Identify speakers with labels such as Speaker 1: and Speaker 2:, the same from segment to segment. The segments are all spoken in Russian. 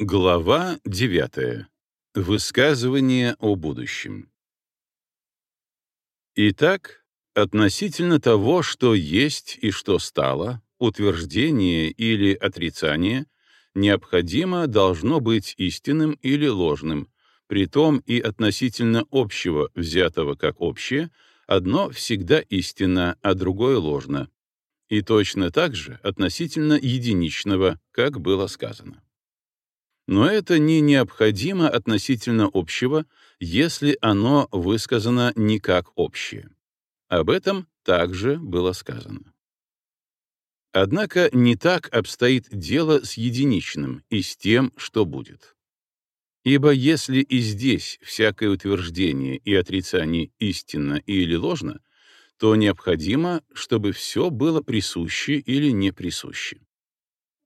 Speaker 1: Глава 9. Высказывание о будущем. Итак, относительно того, что есть и что стало, утверждение или отрицание необходимо должно быть истинным или ложным, притом и относительно общего, взятого как общее, одно всегда истинно, а другое ложно, и точно так же относительно единичного, как было сказано. Но это не необходимо относительно общего, если оно высказано не как общее. Об этом также было сказано. Однако не так обстоит дело с единичным и с тем, что будет. Ибо если и здесь всякое утверждение и отрицание истинно или ложно, то необходимо, чтобы все было присуще или не присуще.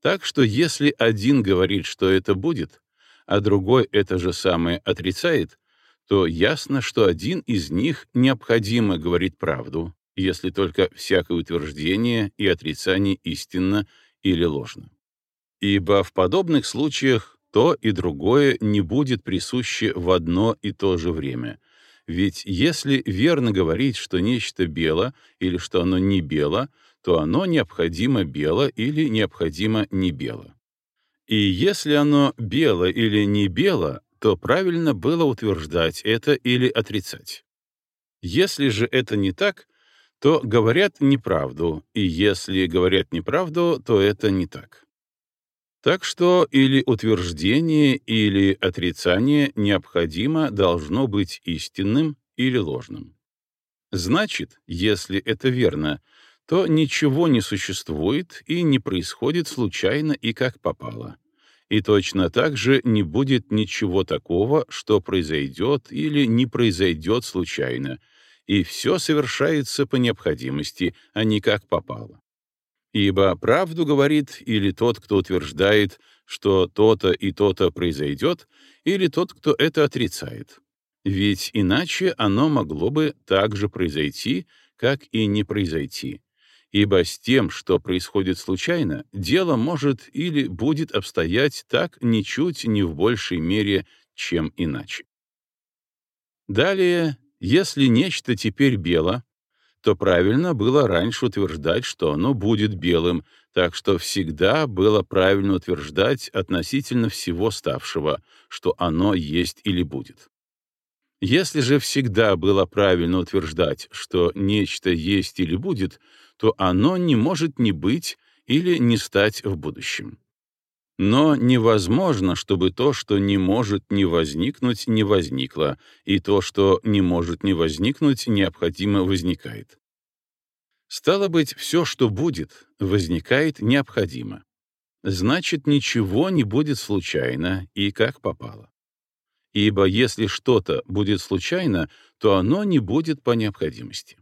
Speaker 1: Так что если один говорит, что это будет, а другой это же самое отрицает, то ясно, что один из них необходимо говорит правду, если только всякое утверждение и отрицание истинно или ложно. Ибо в подобных случаях то и другое не будет присуще в одно и то же время. Ведь если верно говорить, что нечто бело или что оно не бело, то оно необходимо бело или необходимо не бело. И если оно бело или не бело, то правильно было утверждать это или отрицать. Если же это не так, то говорят неправду, и если говорят неправду, то это не так. Так что или утверждение, или отрицание необходимо должно быть истинным или ложным. Значит, если это верно, то ничего не существует и не происходит случайно и как попало. И точно так же не будет ничего такого, что произойдет или не произойдет случайно, и все совершается по необходимости, а не как попало. Ибо правду говорит или тот, кто утверждает, что то-то и то-то произойдет, или тот, кто это отрицает. Ведь иначе оно могло бы так же произойти, как и не произойти, ибо с тем, что происходит случайно, дело может или будет обстоять так ничуть не в большей мере, чем иначе. Далее, если нечто теперь бело, то правильно было раньше утверждать, что оно будет белым, так что всегда было правильно утверждать относительно всего ставшего, что оно есть или будет. Если же всегда было правильно утверждать, что нечто есть или будет, то оно не может не быть или не стать в будущем. Но невозможно, чтобы то, что не может не возникнуть, не возникло, и то, что не может не возникнуть, необходимо возникает. Стало быть, все, что будет, возникает необходимо. Значит, ничего не будет случайно и как попало. Ибо если что-то будет случайно, то оно не будет по необходимости.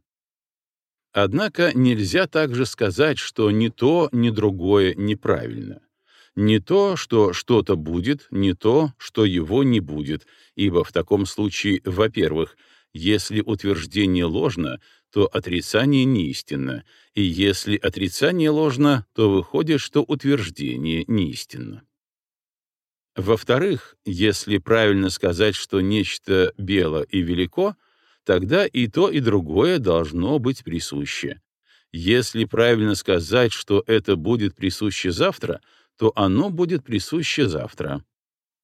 Speaker 1: Однако нельзя также сказать, что ни то, ни другое неправильно. Не то, что что-то будет, не то, что его не будет, ибо в таком случае, во-первых, если утверждение ложно, то отрицание неистинно, и если отрицание ложно, то выходит, что утверждение неистинно. Во-вторых, если правильно сказать, что нечто бело и велико — тогда и то, и другое должно быть присуще. Если правильно сказать, что это будет присуще завтра, то оно будет присуще завтра.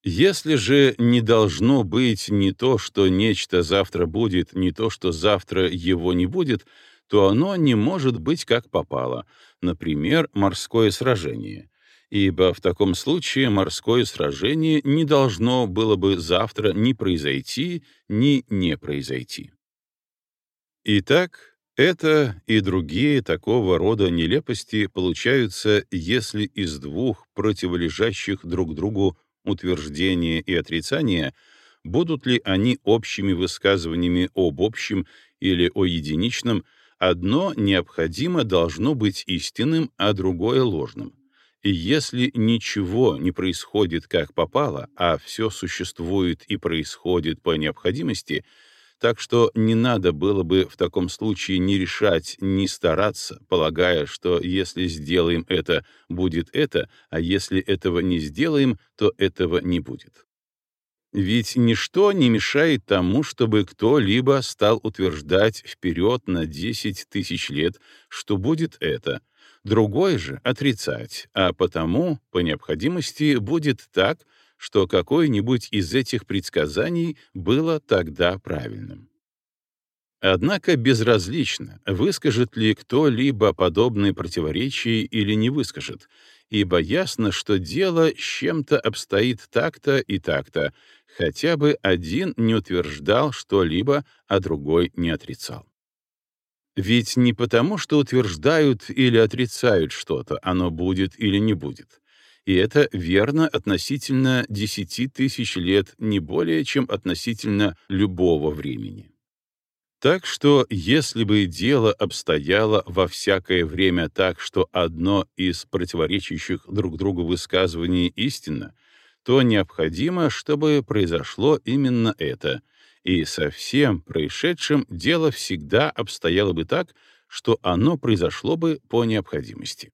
Speaker 1: Если же не должно быть ни то, что нечто завтра будет, ни то, что завтра его не будет, то оно не может быть как попало, например, морское сражение, ибо в таком случае морское сражение не должно было бы завтра ни произойти, ни не произойти. Итак, это и другие такого рода нелепости получаются, если из двух противолежащих друг другу утверждения и отрицания будут ли они общими высказываниями об общем или о единичном, одно необходимо должно быть истинным, а другое — ложным. И если ничего не происходит как попало, а все существует и происходит по необходимости — так что не надо было бы в таком случае ни решать, ни стараться, полагая, что если сделаем это, будет это, а если этого не сделаем, то этого не будет. Ведь ничто не мешает тому, чтобы кто-либо стал утверждать вперед на 10 тысяч лет, что будет это, другой же отрицать, а потому, по необходимости, будет так, что какое-нибудь из этих предсказаний было тогда правильным. Однако безразлично, выскажет ли кто-либо подобные противоречия или не выскажет, ибо ясно, что дело с чем-то обстоит так-то и так-то, хотя бы один не утверждал что-либо, а другой не отрицал. Ведь не потому, что утверждают или отрицают что-то, оно будет или не будет. И это верно относительно 10 тысяч лет не более, чем относительно любого времени. Так что, если бы дело обстояло во всякое время так, что одно из противоречащих друг другу высказываний истинно, то необходимо, чтобы произошло именно это, и со всем происшедшим дело всегда обстояло бы так, что оно произошло бы по необходимости.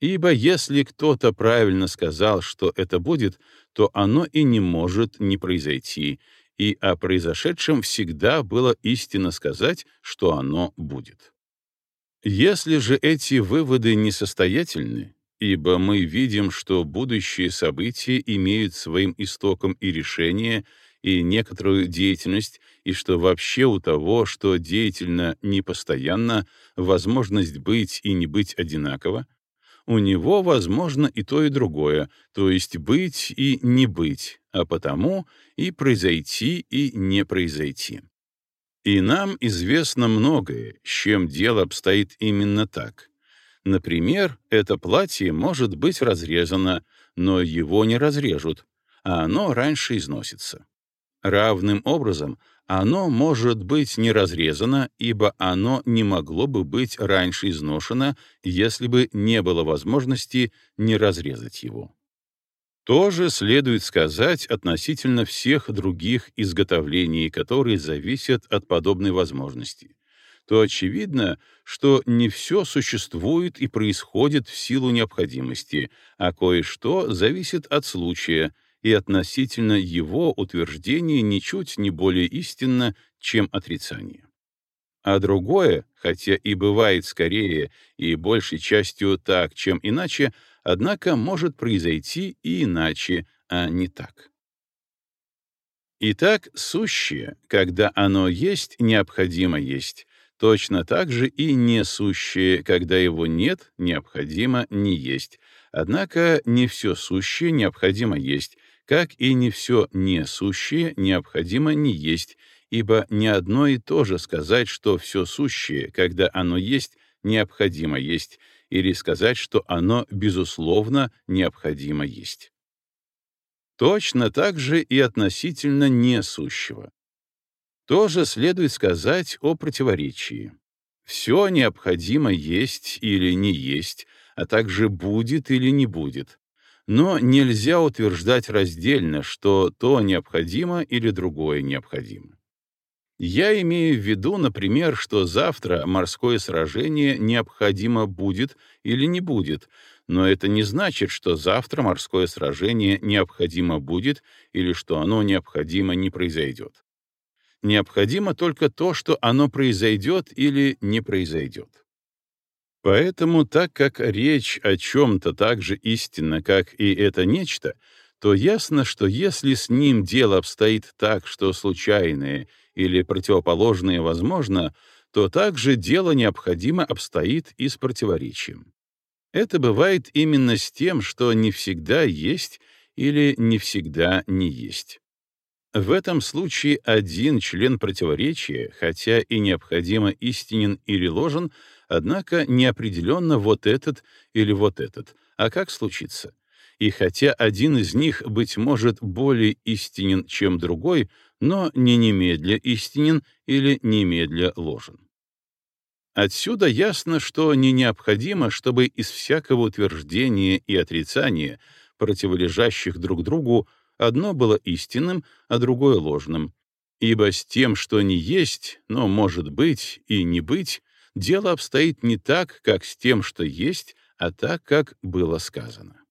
Speaker 1: Ибо если кто-то правильно сказал, что это будет, то оно и не может не произойти, и о произошедшем всегда было истинно сказать, что оно будет. Если же эти выводы несостоятельны, ибо мы видим, что будущие события имеют своим истоком и решение, и некоторую деятельность, и что вообще у того, что деятельно непостоянно, возможность быть и не быть одинаково, у него возможно и то, и другое, то есть быть и не быть, а потому и произойти, и не произойти. И нам известно многое, с чем дело обстоит именно так — Например, это платье может быть разрезано, но его не разрежут, а оно раньше износится. Равным образом, оно может быть не разрезано, ибо оно не могло бы быть раньше изношено, если бы не было возможности не разрезать его. Тоже следует сказать относительно всех других изготовлений, которые зависят от подобной возможности то очевидно, что не все существует и происходит в силу необходимости, а кое-что зависит от случая, и относительно его утверждение ничуть не более истинно, чем отрицание. А другое, хотя и бывает скорее и большей частью так, чем иначе, однако может произойти и иначе, а не так. Итак, сущее, когда оно есть, необходимо есть, Точно так же и несущее, когда его нет, необходимо не есть. Однако не все сущее необходимо есть, как и не все несущее необходимо не есть, ибо не одно и то же сказать, что все сущее, когда оно есть, необходимо есть, или сказать, что оно, безусловно, необходимо есть. Точно так же и относительно несущего. Тоже следует сказать о противоречии. Все необходимо есть или не есть, а также будет или не будет. Но нельзя утверждать раздельно, что то необходимо или другое необходимо. Я имею в виду, например, что завтра морское сражение необходимо будет или не будет, но это не значит, что завтра морское сражение необходимо будет или что оно необходимо не произойдет. Необходимо только то, что оно произойдет или не произойдет. Поэтому, так как речь о чем-то так же истинна, как и это нечто, то ясно, что если с ним дело обстоит так, что случайное или противоположное возможно, то также дело необходимо обстоит и с противоречием. Это бывает именно с тем, что не всегда есть или не всегда не есть. В этом случае один член противоречия, хотя и необходимо истинен или ложен, однако неопределенно вот этот или вот этот. А как случится? И хотя один из них, быть может, более истинен, чем другой, но не немедля истинен или немедля ложен. Отсюда ясно, что не необходимо, чтобы из всякого утверждения и отрицания, противолежащих друг другу, Одно было истинным, а другое ложным. Ибо с тем, что не есть, но может быть и не быть, дело обстоит не так, как с тем, что есть, а так, как было сказано.